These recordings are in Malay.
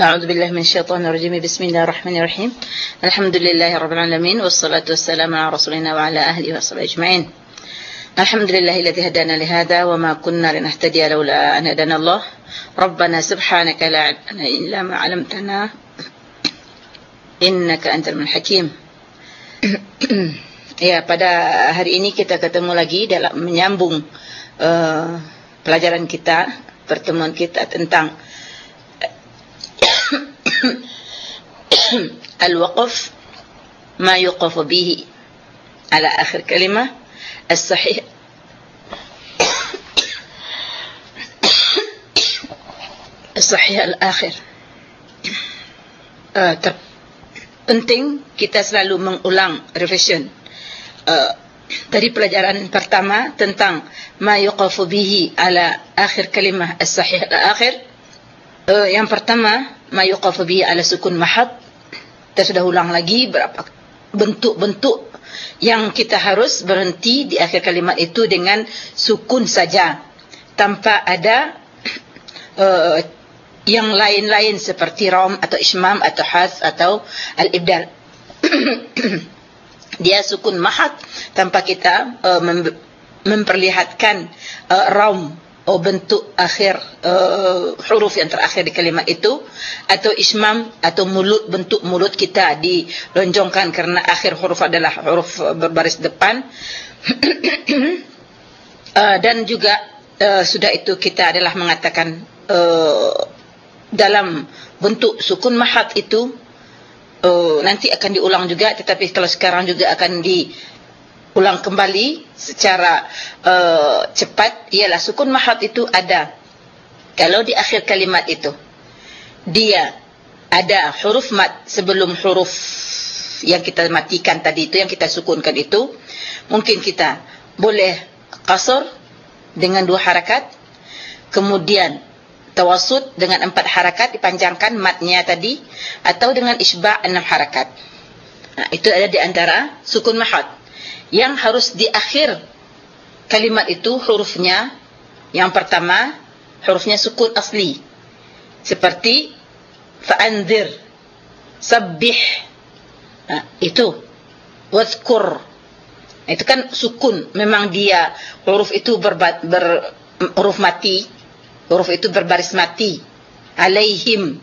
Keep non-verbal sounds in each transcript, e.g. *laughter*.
أعوذ بالله من الشيطان الرجيم بسم الله الرحمن الرحيم الحمد لله رب العالمين والصلاة والسلام على رسولنا وعلى أهله وصحبه أجمعين الحمد لله الذي هدانا لهذا وما كنا لنهتدي لولا أن هدانا الله ربنا سبحانك لا علمنا إلا ما علمتنا إنك أنت من الحكيم Ya, pada hari ini kita ketemu lagi dalam menyambung uh, pelajaran kita, pertemuan kita tentang الوقف ما يوقف به على آخر كلمة الصحيح الصحيح الآخر uh, penting kita selalu mengulang revision uh, dari pelajaran pertama tentang ma yuqafu bihi ala akhir kalimah as-sahih al-akhir uh, yang pertama ma yuqafu bihi ala sukun mahad. Kita sudah ulang lagi berapa bentuk-bentuk yang kita harus berhenti di akhir kalimat itu dengan sukun saja. Tanpa ada uh, *clears throat* yang lain-lain seperti rom atau ismam atau has atau al-ibdal. *clears throat* Dia sukun mahad tanpa kita uh, mem memperlihatkan uh, rom atau bentuk akhir uh, huruf yang terakhir di kalimat itu atau ismam atau mulut bentuk mulut kita dilonjongkan karena akhir huruf adalah huruf berbaris depan. *clears throat* Uh, dan juga uh, sudah itu kita adalah mengatakan uh, dalam bentuk sukun mahad itu uh, nanti akan diulang juga tetapi kalau sekarang juga akan di ulang kembali secara uh, cepat ialah sukun mahad itu ada. Kalau di akhir kalimat itu dia ada huruf mat sebelum huruf yang kita matikan tadi itu yang kita sukunkan itu mungkin kita boleh qasr dengan dua harakat kemudian tawasud dengan empat harakat dipanjangkan matnya tadi atau dengan isba' enam harakat. Nah, itu ada di antara sukun mahad yang harus di akhir kalimat itu hurufnya. Yang pertama hurufnya sukun asli. Seperti fa'anzir sabbih. Nah, itu. Wazkur. Itu kan sukun. Memang dia huruf itu ber, ber huruf mati. Huruf itu berbaris mati. Alaihim.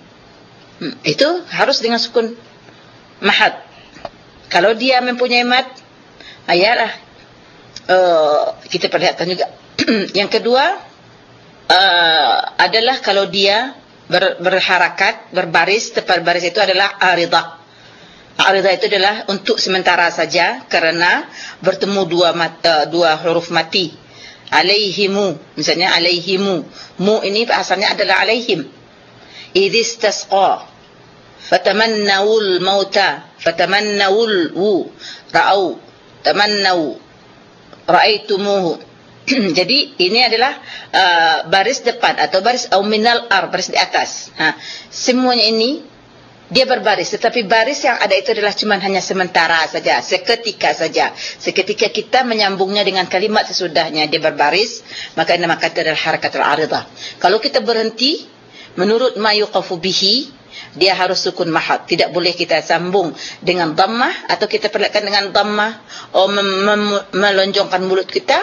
Hmm, itu harus dengan sukun mahad. Kalau dia mempunyai mat ayalah uh, kita perlihatkan juga. *clears throat* Yang kedua uh, adalah kalau dia ber, berharakat berbaris tepat baris itu adalah aridah aridah itu adalah untuk sementara saja karena bertemu dua mata dua huruf mati. Alaihimu misalnya alaihimu. Mu ini asalnya adalah alaihim. Idistasqa. Fatamannawul mauta. Fatamannawul wu. Ra'au tamannau ra'aitumuhu. *clears throat* Jadi ini adalah uh, baris depan atau baris au minal ar baris di atas. Ha. Semuanya ini dia berbaris. Tetapi baris yang ada itu adalah cuma hanya sementara saja seketika saja. Seketika kita menyambungnya dengan kalimat sesudahnya dia berbaris maka nama kata adalah harakatul aridah kalau kita berhenti menurut ma yuqafu bihi dia harus sukun mahad tidak boleh kita sambung dengan dhammah atau kita perlihatkan dengan dhammah atau melonjongkan mulut kita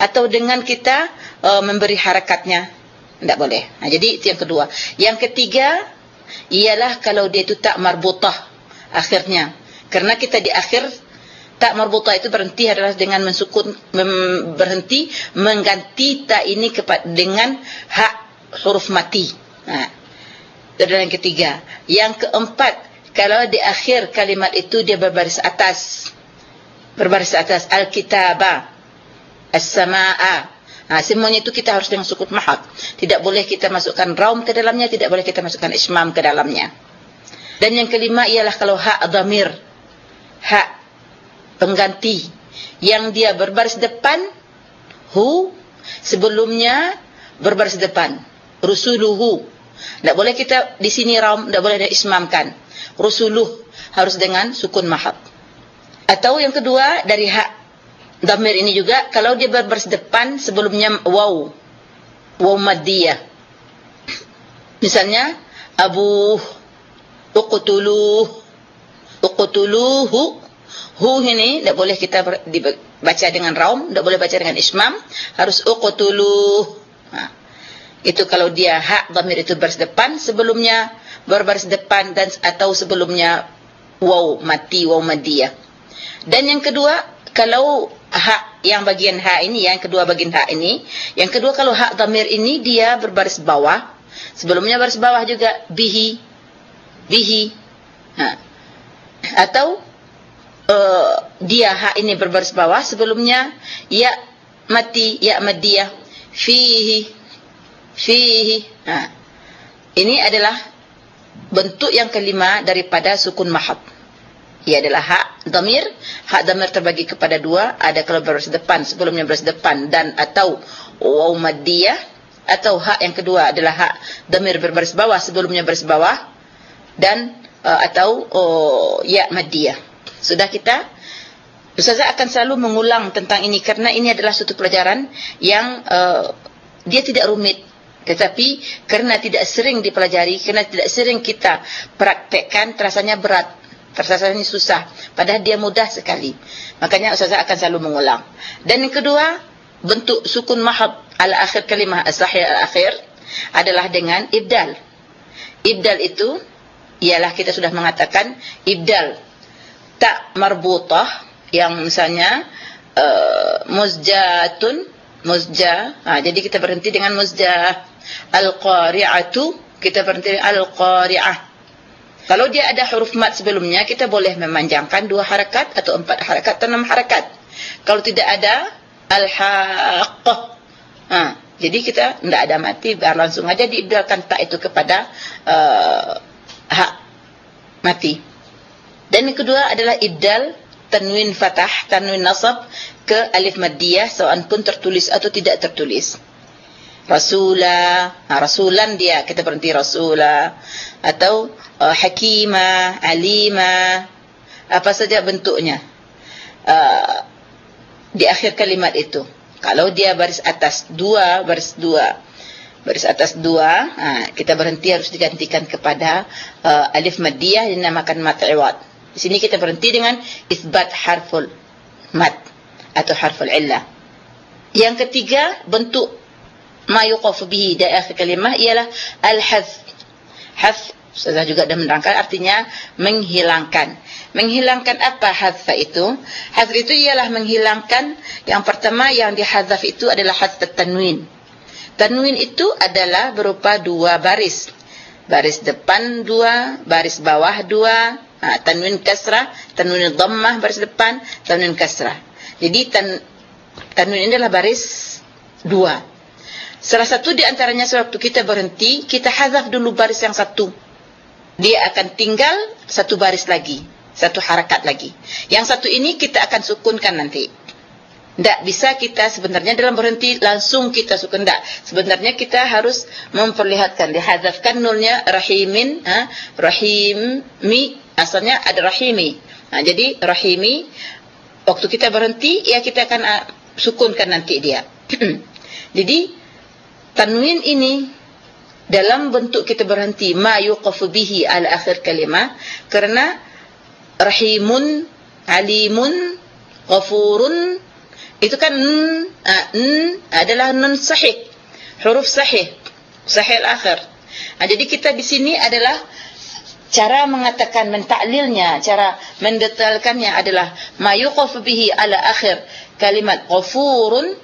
atau dengan kita uh, memberi harakatnya. Tidak boleh. Nah, jadi itu yang kedua. Yang ketiga ialah kalau dia itu tak marbutah akhirnya. Karena kita di akhir tak marbutah itu berhenti adalah dengan mensukun mem, berhenti mengganti tak ini kepada dengan hak huruf mati. Nah adalah yang ketiga. Yang keempat, kalau di akhir kalimat itu dia berbaris atas. Berbaris atas al-kitabah, as-sama'a. Nah, semuanya itu kita harus dengan sukut mahak. Tidak boleh kita masukkan raum ke dalamnya, tidak boleh kita masukkan ismam ke dalamnya. Dan yang kelima ialah kalau hak dhamir, hak pengganti yang dia berbaris depan hu sebelumnya berbaris depan rusuluhu tidak boleh kita di sini ram, tidak boleh ada ismamkan. Rusuluh harus dengan sukun mahab. Atau yang kedua dari hak damir ini juga kalau dia berbaris depan sebelumnya waw, waw madiyah. Misalnya abuh uqtuluh uqtuluhu hu ini tidak boleh kita baca dengan raum tidak boleh baca dengan ismam harus uqtuluh ha. Itu kalau dia hak dhamir itu baris depan sebelumnya berbaris depan dan atau sebelumnya waw mati waw madiyah dan yang kedua kalau hak yang bagian hak ini yang kedua bagian hak ini yang kedua kalau hak dhamir ini dia berbaris bawah sebelumnya baris bawah juga bihi bihi ha. atau uh, dia hak ini berbaris bawah sebelumnya ya mati ya madiyah fihi fihi. Ha. ini adalah bentuk yang kelima daripada sukun mahab. Ia adalah hak damir. Hak damir terbagi kepada dua. Ada kalau berbaris depan sebelumnya berbaris depan dan atau waw madiyah atau hak yang kedua adalah hak damir berbaris bawah sebelumnya berbaris bawah dan uh, atau uh, ya madiyah. Sudah kita? Ustazah akan selalu mengulang tentang ini karena ini adalah suatu pelajaran yang uh, dia tidak rumit tetapi karena tidak sering dipelajari, karena tidak sering kita praktekkan terasanya berat, terasanya susah padahal dia mudah sekali. Makanya Ustazah akan selalu mengulang. Dan yang kedua, bentuk sukun mahab ala akhir kalimah as-sahih al-akhir adalah dengan ibdal. Ibdal itu ialah kita sudah mengatakan ibdal tak marbutah yang misalnya uh, muzjatun muzja ha, jadi kita berhenti dengan muzja al-qari'atu kita berhenti al-qari'ah. Kalau dia ada huruf mat sebelumnya kita boleh memanjangkan dua harakat atau empat harakat atau enam harakat. Kalau tidak ada al-haqqah ha, jadi kita tidak ada mati langsung aja diibdalkan tak itu kepada uh, hak mati. Dan yang kedua adalah ibdal tanwin fathah, tanwin nasab ke alif maddiyah sawan pun tertulis atau tidak tertulis. Rasula, ha, rasulan dia kita berhenti rasula atau uh, hakima, alima, apa saja bentuknya. Uh, di akhir kalimat itu. Kalau dia baris atas dua, baris dua baris atas dua, ha, kita berhenti harus digantikan kepada uh, alif maddiyah dinamakan mat iwad. Di sini kita berhenti dengan isbat harful mat atau harful illah. Yang ketiga bentuk ma yuqaf bihi di akhir kalimah ialah al-hazf. Hazf saya juga dah menerangkan artinya menghilangkan. Menghilangkan apa hazf itu? Hazf itu ialah menghilangkan yang pertama yang dihazaf itu adalah hazf tanwin. Tanwin itu adalah berupa dua baris. Baris depan dua, baris bawah dua. Ha, tanwin kasrah, tanwin dhammah baris depan, tanwin kasrah. Jadi tan, tanwin ini adalah baris dua. Salah satu di antaranya sewaktu kita berhenti, kita hazaf dulu baris yang satu. Dia akan tinggal satu baris lagi, satu harakat lagi. Yang satu ini kita akan sukunkan nanti. Tak bisa kita sebenarnya dalam berhenti langsung kita suka tak. Sebenarnya kita harus memperlihatkan dihadzafkan nunnya rahimin ha rahim mi asalnya ada rahimi. Ha, jadi rahimi waktu kita berhenti ya kita akan uh, sukunkan nanti dia. *clears throat* jadi tanwin ini dalam bentuk kita berhenti ma yuqafu bihi ala akhir kalimah kerana rahimun alimun ghafurun itu kan n, uh, n adalah nun sahih huruf sahih sahih akhir ha, jadi kita di sini adalah cara mengatakan mentaklilnya cara mendetailkannya adalah mayuqaf bihi ala akhir. Kalimat ghafurun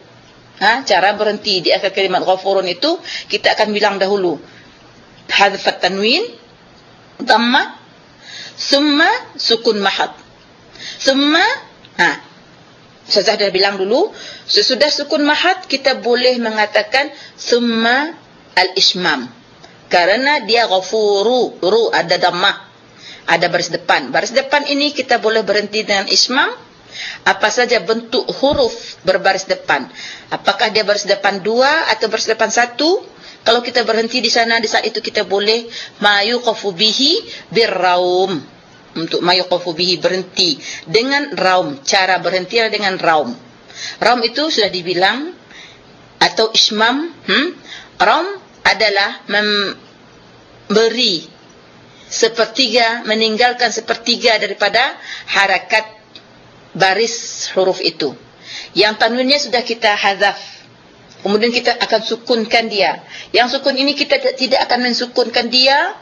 ha cara berhenti di akhir kalimat ghafurun itu kita akan bilang dahulu. Hadf tanwin dhamma summa sukun mahad. Summa ha saya dah bilang dulu, sesudah sukun mahad kita boleh mengatakan summa al-ismam. Karena dia ghafuru, ru ada dhammah. Ada baris depan. Baris depan ini kita boleh berhenti dengan ismam. Apa saja bentuk huruf berbaris depan. Apakah dia baris depan dua atau baris depan satu? Kalau kita berhenti di sana, di saat itu kita boleh mayu qafu bihi birraum untuk mayuqafu bihi berhenti dengan raum cara berhenti dengan raum raum itu sudah dibilang atau ismam hmm? raum adalah mem beri sepertiga meninggalkan sepertiga daripada harakat baris huruf itu. Yang tanwinnya sudah kita hazaf. Kemudian kita akan sukunkan dia. Yang sukun ini kita tidak akan mensukunkan dia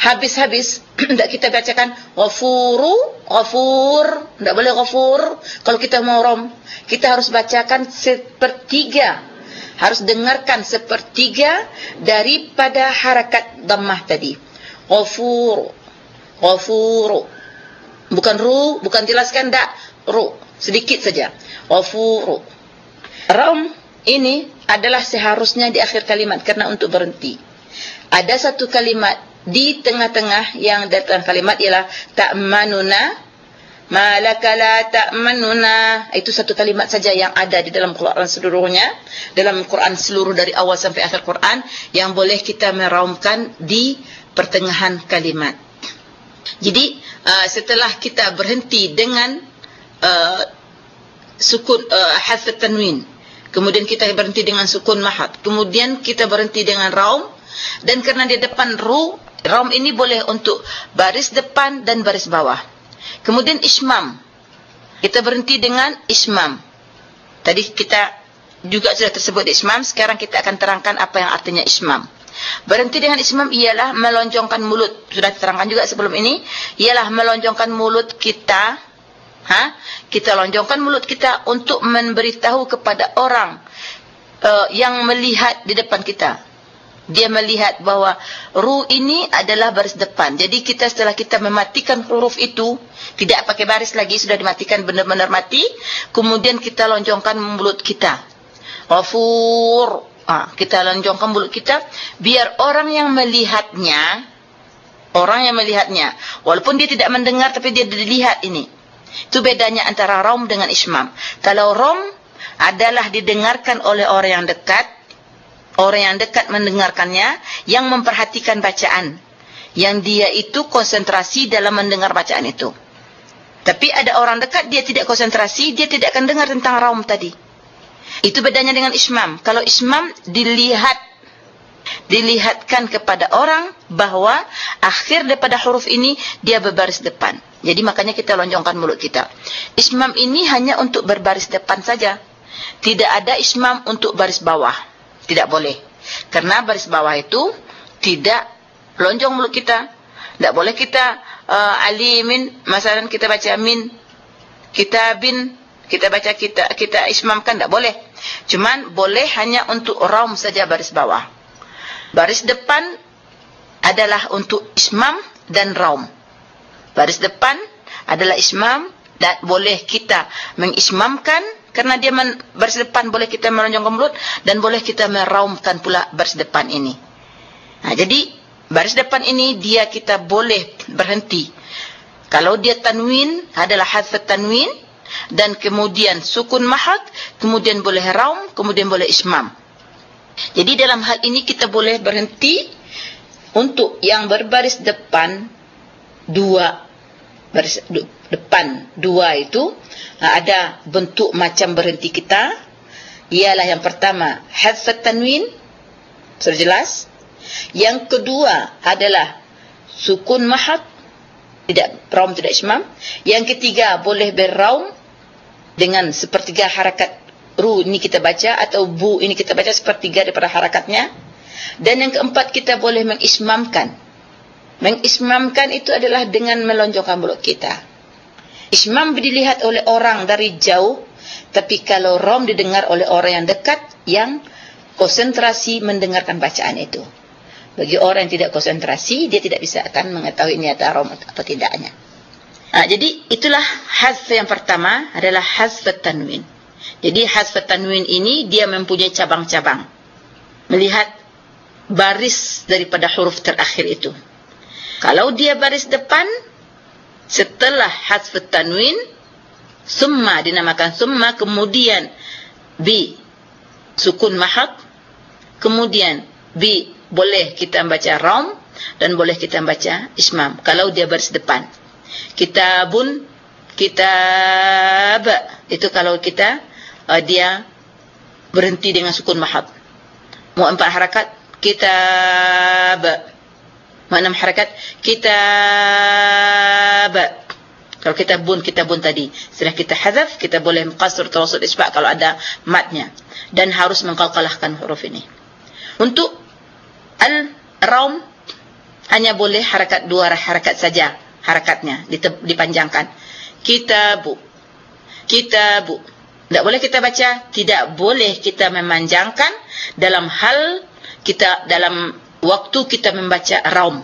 habis-habis. *clears throat* Tidak kita bacakan ghafuru ghafur. Tidak boleh ghafur. Kalau kita mau rom kita harus bacakan sepertiga harus dengarkan sepertiga daripada harakat dhammah tadi. Ghafur. Ghafur. Bukan ru bukan jelaskan tak ru. Sedikit saja. Ghafur. Ram ini adalah seharusnya di akhir kalimat karena untuk berhenti. Ada satu kalimat di tengah-tengah yang datang kalimat ialah ta'manuna malaka la ta'manuna itu satu kalimat saja yang ada di dalam Quran seluruhnya dalam Quran seluruh dari awal sampai akhir Quran yang boleh kita meraumkan di pertengahan kalimat. Jadi uh, setelah kita berhenti dengan uh, sukun uh, harf tanwin, kemudian kita berhenti dengan sukun mahad, kemudian kita berhenti dengan raum dan karena di depan ru, raum ini boleh untuk baris depan dan baris bawah. Kemudian ismam. Kita berhenti dengan ismam. Tadi kita juga sudah tersebut ismam, sekarang kita akan terangkan apa yang artinya ismam. Berhenti dengan ismam ialah melonjongkan mulut. Sudah diterangkan juga sebelum ini. Ialah melonjongkan mulut kita. Ha? Kita lonjongkan mulut kita untuk memberitahu kepada orang uh, yang melihat di depan kita. Dia melihat bahawa ru ini adalah baris depan. Jadi kita setelah kita mematikan huruf itu, tidak pakai baris lagi, sudah dimatikan benar-benar mati. Kemudian kita lonjongkan mulut kita. Ghafur. Ah, kita lonjongkan mulut kita biar orang yang melihatnya orang yang melihatnya walaupun dia tidak mendengar tapi dia dilihat ini. Itu bedanya antara rom dengan ismam. Kalau rom adalah didengarkan oleh orang yang dekat, orang yang dekat mendengarkannya yang memperhatikan bacaan yang dia itu konsentrasi dalam mendengar bacaan itu. Tapi ada orang dekat dia tidak konsentrasi, dia tidak akan dengar tentang raum tadi. Itu bedanya dengan ismam. Kalau ismam dilihat dilihatkan kepada orang bahawa akhir daripada huruf ini dia berbaris depan. Jadi makanya kita lonjongkan mulut kita. Ismam ini hanya untuk berbaris depan saja. Tidak ada ismam untuk baris bawah. Tidak boleh. Karena baris bawah itu tidak lonjong mulut kita. Tidak boleh kita uh, alimin, masalah kita baca min, kitabin, kita baca kita kita ismamkan tidak boleh. Cuman boleh hanya untuk raum saja baris bawah. Baris depan adalah untuk ismam dan raum. Baris depan adalah ismam dan boleh kita mengismamkan karena dia baris depan boleh kita melonjongkan mulut dan boleh kita meraumkan pula baris depan ini. Nah, jadi baris depan ini dia kita boleh berhenti. Kalau dia tanwin adalah hadf tanwin dan kemudian sukun mahad, kemudian boleh raum, kemudian boleh ismam. Jadi dalam hal ini kita boleh berhenti untuk yang berbaris depan dua baris depan dua itu ada bentuk macam berhenti kita. Ialah yang pertama hadfat tanwin. Sudah jelas? Yang kedua adalah sukun mahad. Tidak raum tidak ismam. Yang ketiga boleh berraum dengan sepertiga harakat ru ini kita baca atau bu ini kita baca sepertiga daripada harakatnya. Dan yang keempat kita boleh mengismamkan mengismamkan itu adalah dengan melonjongkan mulut kita ismam dilihat oleh orang dari jauh tapi kalau rom didengar oleh orang yang dekat yang konsentrasi mendengarkan bacaan itu bagi orang yang tidak konsentrasi dia tidak bisa akan mengetahui ini ada rom atau tidaknya Ha, jadi itulah hazf yang pertama adalah hazf tanwin. Jadi hazf tanwin ini dia mempunyai cabang-cabang. Melihat baris daripada huruf terakhir itu. Kalau dia baris depan setelah hazf tanwin summa dinamakan summa kemudian bi sukun mahad kemudian bi boleh kita baca ram dan boleh kita baca ismam. Kalau dia baris depan. Kitabun kitab. Itu kalau kita uh, dia berhenti dengan sukun mahad. Mau empat harakat kitab Makna harakat kitab. Kalau kita bun, kita bun tadi. Setelah kita hazaf, kita boleh qasr tawassul isba' kalau ada matnya. Dan harus mengkalkalahkan huruf ini. Untuk al-raum hanya boleh harakat dua harakat saja harakatnya dipanjangkan. Kitabu. Kitabu. Tidak boleh kita baca, tidak boleh kita memanjangkan dalam hal kita dalam waktu kita membaca raum.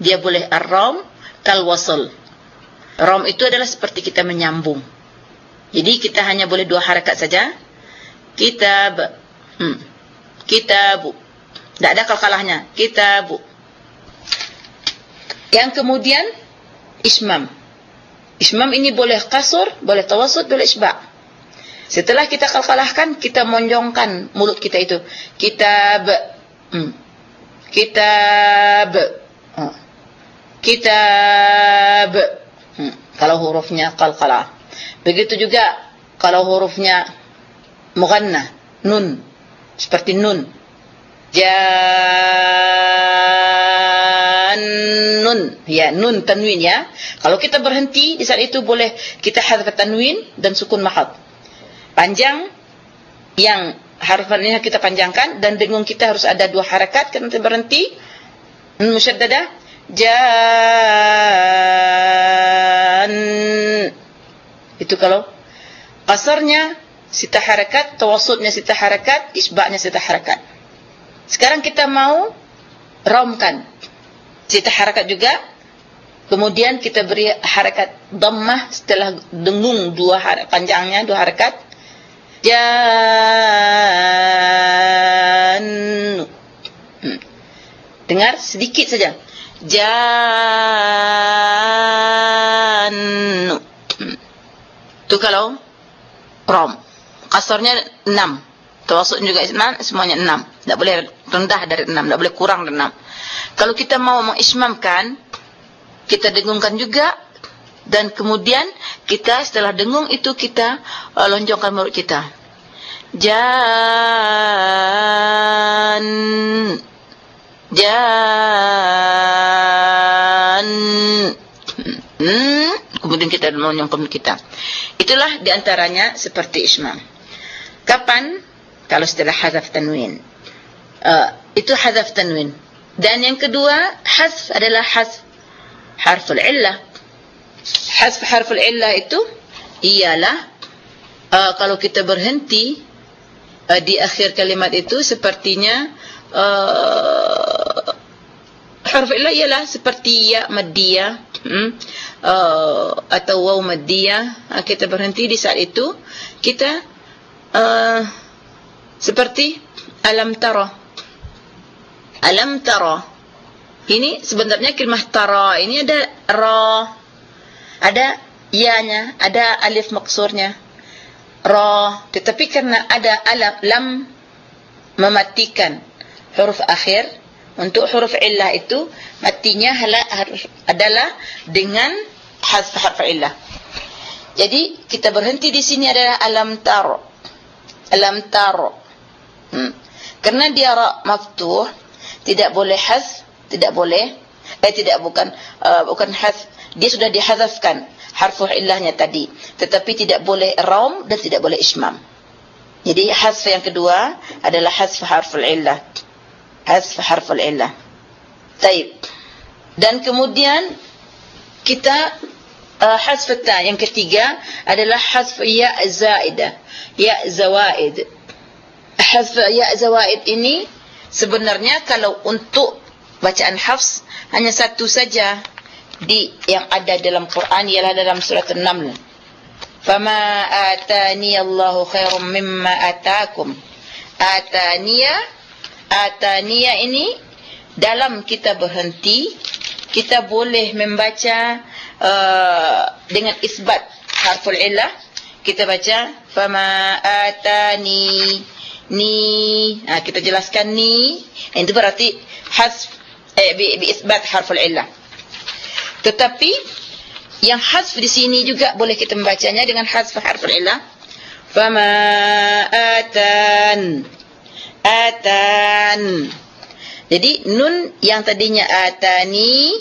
Dia boleh ar-raum kal wasl. Rom itu adalah seperti kita menyambung. Jadi kita hanya boleh dua harakat saja. Kitab. Hmm. Kitabu. Tidak ada kalkalahnya. Kitabu. Yang kemudian, ismam. Ismam ini boleh kasur, boleh tawasud, boleh isba'. Setelah kita kalkalahkan, kita monjongkan mulut kita itu. Kitab. Hmm. Kitab. Hmm. Kitab. Hmm. Kalau hurufnya qalqalah. Begitu juga kalau hurufnya mughanna, nun. Seperti nun. Jannun. Ya, nun tanwin ya. Kalau kita berhenti di saat itu boleh kita hadaf tanwin dan sukun mahad. Panjang yang harfannya kita panjangkan dan dengung kita harus ada dua harakat. Kita berhenti. Musyaddadah jan itu kalau kasarnya sita harakat tawassutnya sita harakat isba'nya sita harakat. Sekarang kita mau romkan sita harakat juga. Kemudian kita beri harakat dhammah setelah dengung dua harakat panjangnya dua harakat jan hmm. dengar sedikit saja Jannu. Itu kalau rom. Kasarnya 6. Tawasud juga isman semuanya 6. Tak boleh rendah dari 6, tak boleh kurang dari 6. Kalau kita mau mengismamkan, kita dengungkan juga dan kemudian kita setelah dengung itu kita uh, lonjongkan mulut kita. Jan. Jan. Hmm. kemudian kita menyongkom kita. Itulah diantaranya seperti isma kapan? Kalau setelah hazaf tanwin. Uh, itu hazaf tanwin. Dan yang kedua hazf adalah hazf harful illah hazf harful illah itu? Ialah uh, kalau kita berhenti uh, di akhir kalimat itu sepertinya uh, huruf ilah ialah seperti ya maddiyah hmm? uh, atau waw maddiyah uh, kita berhenti di saat itu kita uh, seperti alam tara. Alam tara. Ini sebenarnya kalimah tara. Ini ada ra ada ya-nya ada alif maksurnya ra tetapi karena ada alam lam mematikan huruf akhir untuk huruf illah itu matinya adalah dengan hazf huruf illah. Jadi kita berhenti di sini adalah alam tar. Alam tar. Hmm. Karena dia ra maftuh tidak boleh hazf, tidak boleh eh tidak bukan uh, bukan hazf, dia sudah dihazafkan huruf illahnya tadi, tetapi tidak boleh raum dan tidak boleh ismam. Jadi hazf yang kedua adalah hazf harful illah. Hazf harful illah. Taib. Dan kemudian kita uh, hazf ta yang ketiga adalah hazf ya zaidah. Ya zawaid. Hazf ya zawaid ini sebenarnya kalau untuk bacaan hafs hanya satu saja di yang ada dalam Quran ialah dalam surat An-Naml. Fama atani Allahu khairum mimma atakum. Ataniya atania ini dalam kita berhenti kita boleh membaca uh, dengan isbat harful illah kita baca fama atani ni ha, kita jelaskan ni itu berarti hasf eh, bi, bi isbat harful illah tetapi yang hasf di sini juga boleh kita membacanya dengan hasf harful illah fama atan. Atan. Jadi nun yang tadinya atani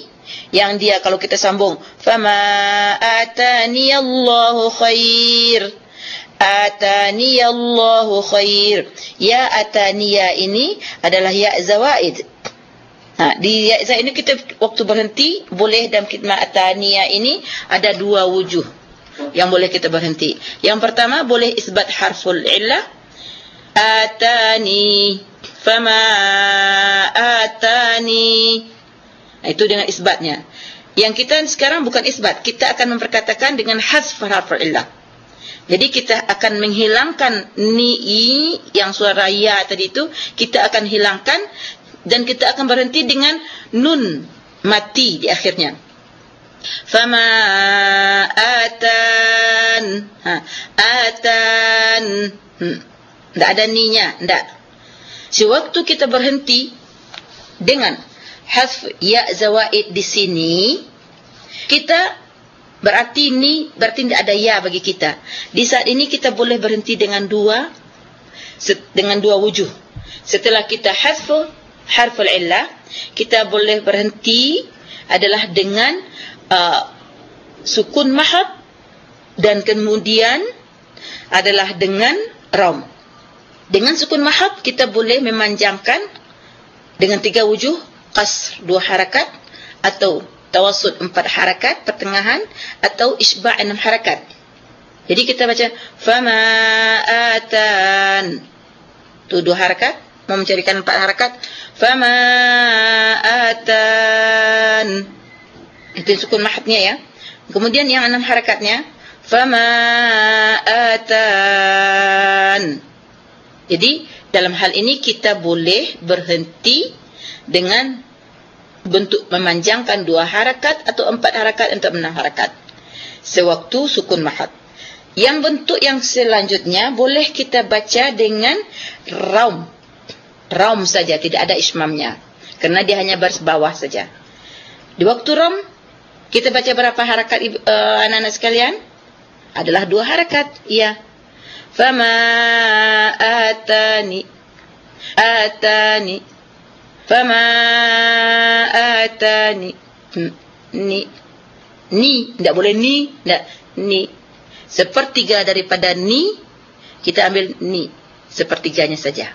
yang dia kalau kita sambung fama atani Allahu khair. Atani Allahu khair. Ya ataniya ini adalah ya zawaid Ha, di zaid ini kita waktu berhenti boleh dalam khidmat ataniya ini ada dua wujuh yang boleh kita berhenti. Yang pertama boleh isbat harful illah atani fama atani itu dengan isbatnya. Yang kita sekarang bukan isbat kita akan memperkatakan dengan hasf harful illah jadi kita akan menghilangkan ni yang suara ya tadi itu kita akan hilangkan dan kita akan berhenti dengan nun mati di akhirnya. Fama atan. Ha atan. Hmm. tidak ada ninya tidak. Sewaktu kita berhenti dengan hasf ya zawaid di sini kita berarti ni berarti tidak ada ya bagi kita. Di saat ini kita boleh berhenti dengan dua dengan dua wujuh. Setelah kita hasf harful illah kita boleh berhenti adalah dengan uh, sukun mahab dan kemudian adalah dengan ram. Dengan sukun mahab kita boleh memanjangkan dengan tiga wujuh qasr dua harakat atau tawassut empat harakat pertengahan atau isba' enam harakat. Jadi kita baca fama atan tu dua harakat mencarikan empat harakat. Fama atan. Itu sukun mahatnya ya. Kemudian yang enam harakatnya fama atan. Jadi dalam hal ini kita boleh berhenti dengan bentuk memanjangkan dua harakat atau empat harakat untuk enam harakat. Sewaktu sukun mahat yang bentuk yang selanjutnya boleh kita baca dengan raum raum saja tidak ada ismamnya karena dia hanya baris bawah saja di waktu raum kita baca berapa harakat uh, anak-anak sekalian? Adalah dua harakat. Iya. Fama atani atani fama atani ni ni tidak boleh ni tidak ni sepertiga daripada ni kita ambil ni sepertiganya saja.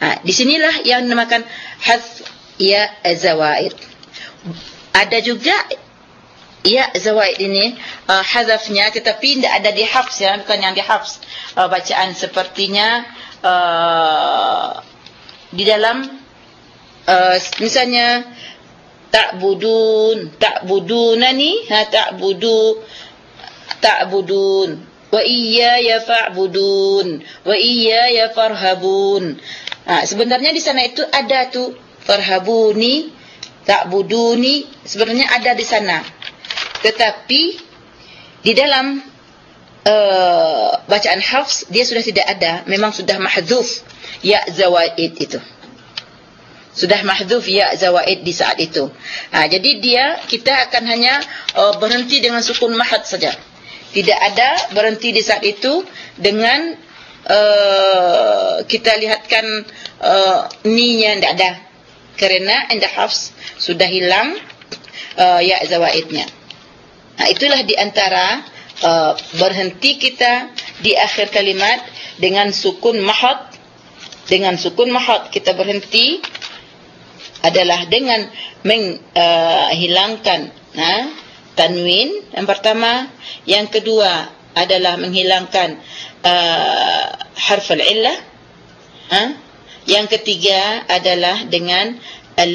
Ah, di sinilah yang dinamakan has ya zawaid. Ada juga Ya zawaid ini uh, hazafnya tetapi tidak ada di hafs ya bukan yang di hafs uh, bacaan sepertinya uh, di dalam uh, misalnya ta'budun ta'budunani ha ta'budu ta'budun wa iyaya fa'budun wa iyaya farhabun ha, sebenarnya di sana itu ada tu farhabuni ta'buduni. Sebenarnya ada di sana. Tetapi di dalam uh, bacaan hafs dia sudah tidak ada. Memang sudah mahdzuf ya zawaid itu. Sudah mahdzuf ya zawaid di saat itu. Ha, jadi dia kita akan hanya uh, berhenti dengan sukun mahad saja. Tidak ada berhenti di saat itu dengan uh, kita lihatkan uh, ninya tidak ada kerana indah hafs sudah hilang uh, ya zawaidnya Nah, itulah di antara uh, berhenti kita di akhir kalimat dengan sukun mahad. Dengan sukun mahad kita berhenti adalah dengan menghilangkan uh, ha, tanwin yang pertama. Yang kedua adalah menghilangkan uh, harf al-illah. Ha? Yang ketiga adalah dengan al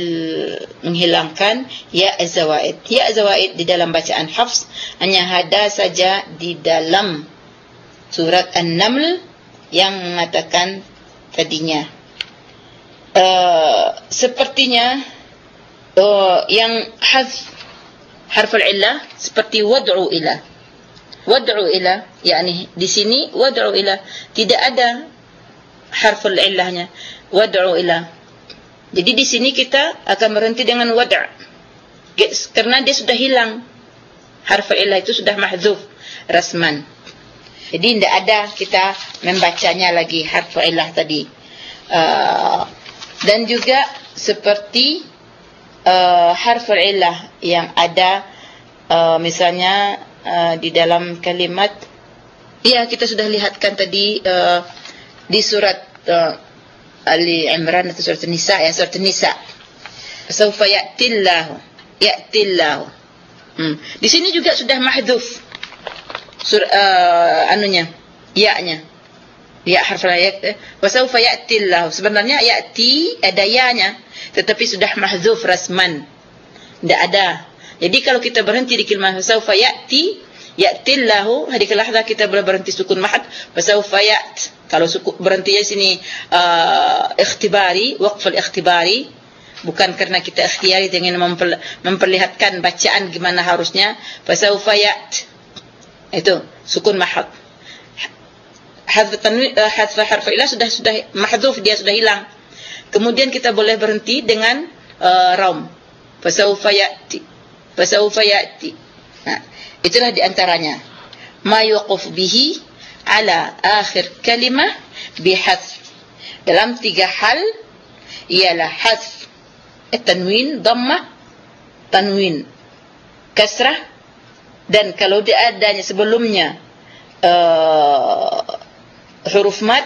menghilangkan ya zawaid. Ya zawaid di dalam bacaan Hafs hanya ada saja di dalam surat An-Naml yang mengatakan tadinya. Uh, sepertinya uh, yang hazf harful illah seperti wad'u ila. Wad'u ila yakni di sini wad'u ila tidak ada harful illahnya. Wad'u ila jadi di sini kita akan berhenti dengan wada' karena dia sudah hilang. Harf ilah itu sudah mahdzuf rasman. Jadi tidak ada kita membacanya lagi harf ilah tadi. Uh, dan juga seperti uh, harful illah yang ada uh, misalnya uh, di dalam kalimat ya kita sudah lihatkan tadi uh, di surat uh, Ali Imran atau surat Nisa ya surat Nisa saufa ya'tillahu ya'tillahu. Hmm. di sini juga sudah mahdhuf. Sur uh, anunya ya-nya. Ya harf ayat eh. wa saufa ya'tillahu. Sebenarnya ya'ti ada ya-nya tetapi sudah mahdhuf rasman. Tidak ada jadi kalau kita berhenti di kalimah saufa ya'ti ya'tillahu hadis lahza kita boleh berhenti sukun mahad wa saufa ya'ti kalau suku berhenti di sini uh, ikhtibari waqf al-ikhtibari bukan karena kita ikhtiyari ingin memperlihatkan bacaan gimana harusnya fasawfayat itu sukun mahad. Hadf tanwin uh, hadf harf ila sudah sudah mahdhuf dia sudah hilang. Kemudian kita boleh berhenti dengan uh, ram fasawfayati fasawfayati nah itulah di antaranya. Ma yuqaf bihi ala akhir kalimah bihadf dalam tiga hal ialah hadf tanwin dhammah tanwin kasrah dan kalau dia adanya sebelumnya uh, huruf mad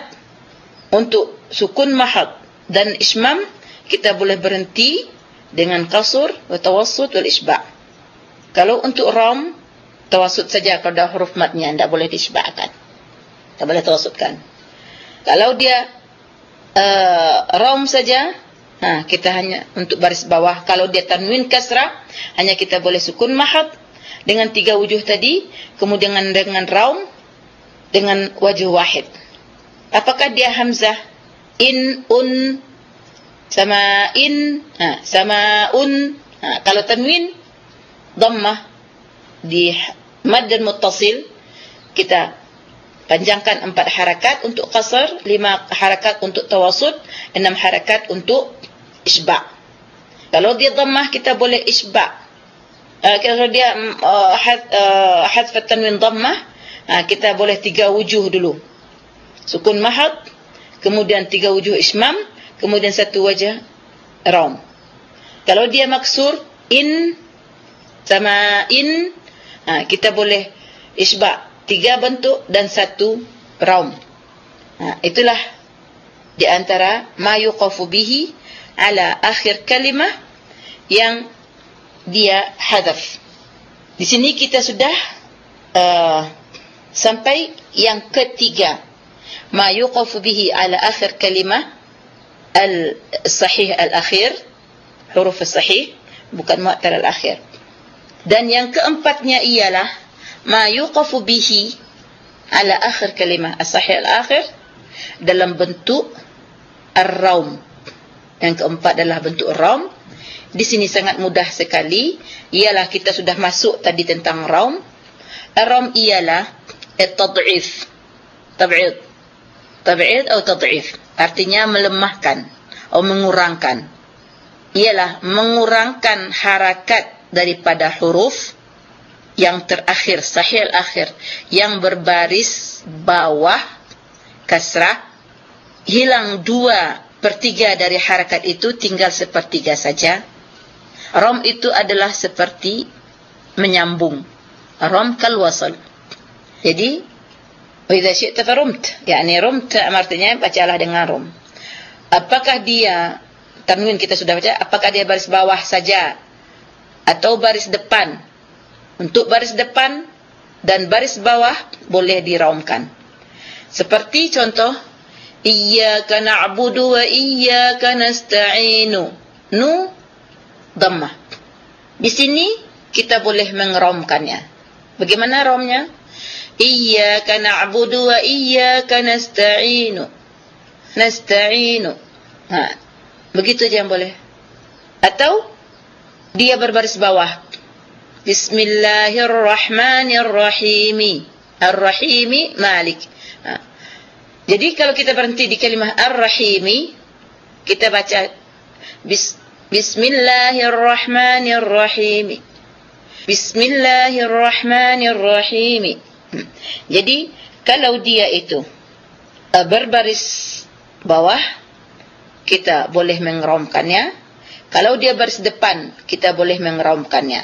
untuk sukun mahad dan ismam kita boleh berhenti dengan kasur wa tawassut wal isba' kalau untuk ram tawassut saja kalau dah huruf madnya tidak boleh disba'kan tak boleh tawasudkan. Kalau dia uh, rom saja, ha, kita hanya untuk baris bawah. Kalau dia tanwin kasrah, hanya kita boleh sukun mahad dengan tiga wujuh tadi, kemudian dengan rom dengan wajah wahid. Apakah dia hamzah? In, un, sama in, ha, sama un. Ha, kalau tanwin, dhammah di mad dan muttasil, kita panjangkan empat harakat untuk qasar, lima harakat untuk tawasud, enam harakat untuk isba. Kalau dia dhammah kita boleh isba. Uh, kalau dia had uh, hadf tanwin dhammah, kita boleh tiga wujuh dulu. Sukun mahad, kemudian tiga wujuh ismam, kemudian satu wajah ram. Kalau dia maksur in sama in, uh, kita boleh isba tiga bentuk dan satu raum. Ha, itulah di antara ma yuqafu bihi ala akhir kalimah yang dia hadaf. Di sini kita sudah uh, sampai yang ketiga. Ma yuqafu bihi ala akhir kalimah al-sahih al-akhir. Huruf al-sahih. Bukan mu'atar al-akhir. Dan yang keempatnya ialah ma yuqafu bihi ala akhir kalimah. As-sahih al-akhir dalam bentuk ar-raum. Yang keempat adalah bentuk raum. Di sini sangat mudah sekali. Ialah kita sudah masuk tadi tentang raum. Ar-raum ialah at-tad'if. Tab'id. Tab'id atau tad'if. Artinya melemahkan atau mengurangkan. Ialah mengurangkan harakat daripada huruf yang terakhir sahih akhir yang berbaris bawah kasrah hilang dua pertiga dari harakat itu tinggal sepertiga saja. Rom itu adalah seperti menyambung. Rom kal wasal. Jadi idza syi'ta farumt yakni rumt artinya bacalah dengan rom. Apakah dia tanwin kita sudah baca apakah dia baris bawah saja atau baris depan untuk baris depan dan baris bawah boleh diraumkan. Seperti contoh iyyaka na'budu wa iyyaka nasta'inu. Nu dhammah. Di sini kita boleh mengraumkannya. Bagaimana raumnya? Iyyaka na'budu wa iyyaka nasta'inu. Nasta'inu. Ha. Begitu aja yang boleh. Atau dia berbaris bawah Bismillahirrahmanirrahim. Ar-Rahimi Malik. Ha. Jadi kalau kita berhenti di kalimah Ar-Rahimi, kita baca bis, Bismillahirrahmanirrahim. Bismillahirrahmanirrahim. Hmm. Jadi kalau dia itu uh, berbaris bawah, kita boleh mengeromkannya. Kalau dia baris depan, kita boleh mengeromkannya.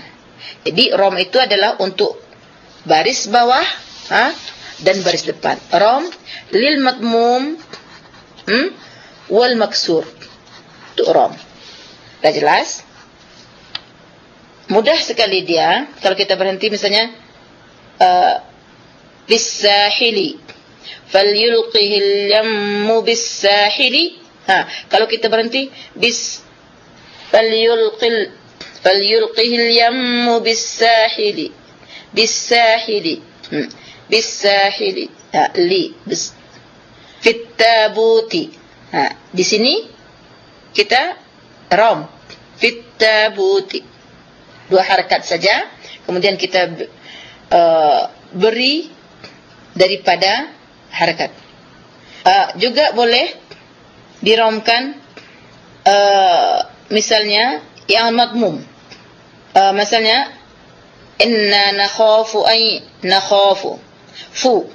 Jadi rom itu adalah untuk baris bawah ha, dan baris depan. Rom lil matmum hmm, wal maksur. Itu rom. Dah jelas? Mudah sekali dia. Kalau kita berhenti misalnya. Uh, bisahili. Falyulqihil yammu bisahili. Ha, kalau kita berhenti. Bis. Yammu bisahili. Bisahili. Hmm. Bisahili. Ha, li. Bis. Fittabuti. Ha, di sini. Kita. Rom fit tabuti dua harakat saja kemudian kita uh, beri daripada harakat uh, juga boleh diromkan uh, misalnya yang madmum. Uh, misalnya inna nakhafu ay nakhafu. Fu.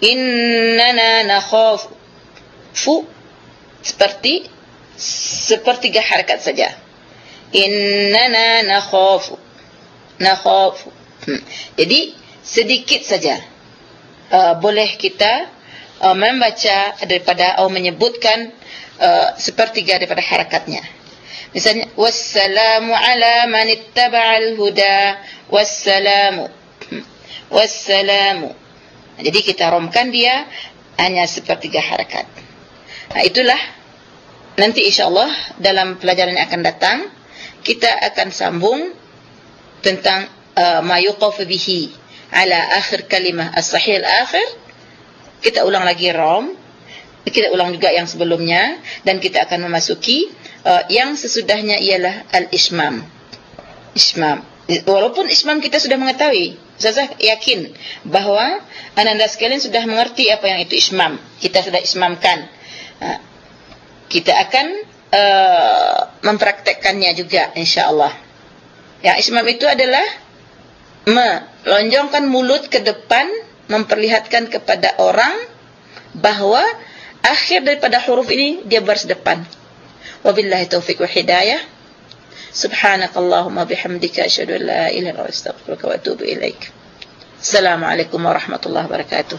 Innana nakhafu. Fu. Seperti sepertiga harakat saja. Innana nakhafu. Nakhafu. Hmm. jadi sedikit saja uh, boleh kita uh, membaca daripada atau menyebutkan uh, sepertiga daripada harakatnya misalnya wassalamu ala man ittaba'al huda. Wassalamu. Wassalamu. Jadi kita romkan dia hanya sepertiga harakat. Nah itulah Nanti insyaAllah dalam pelajaran yang akan datang, kita akan sambung tentang uh, ma yuqaf bihi ala akhir kalimah as-sahih al-akhir. Kita ulang lagi rom. Kita ulang juga yang sebelumnya. Dan kita akan memasuki uh, yang sesudahnya ialah al-ismam. Ismam. Walaupun ismam kita sudah mengetahui, saya yakin bahawa anda sekalian sudah mengerti apa yang itu ismam. Kita sudah ismamkan. Uh, kita akan uh, mempraktekkannya juga insyaallah. Ya, ismam itu adalah melonjongkan mulut ke depan memperlihatkan kepada orang bahawa akhir daripada huruf ini dia baris depan. Wabillahi taufik wa hidayah. Subhanakallahumma bihamdika asyhadu an la ilaha illa anta astaghfiruka wa atubu ilaik. Assalamualaikum warahmatullahi wabarakatuh.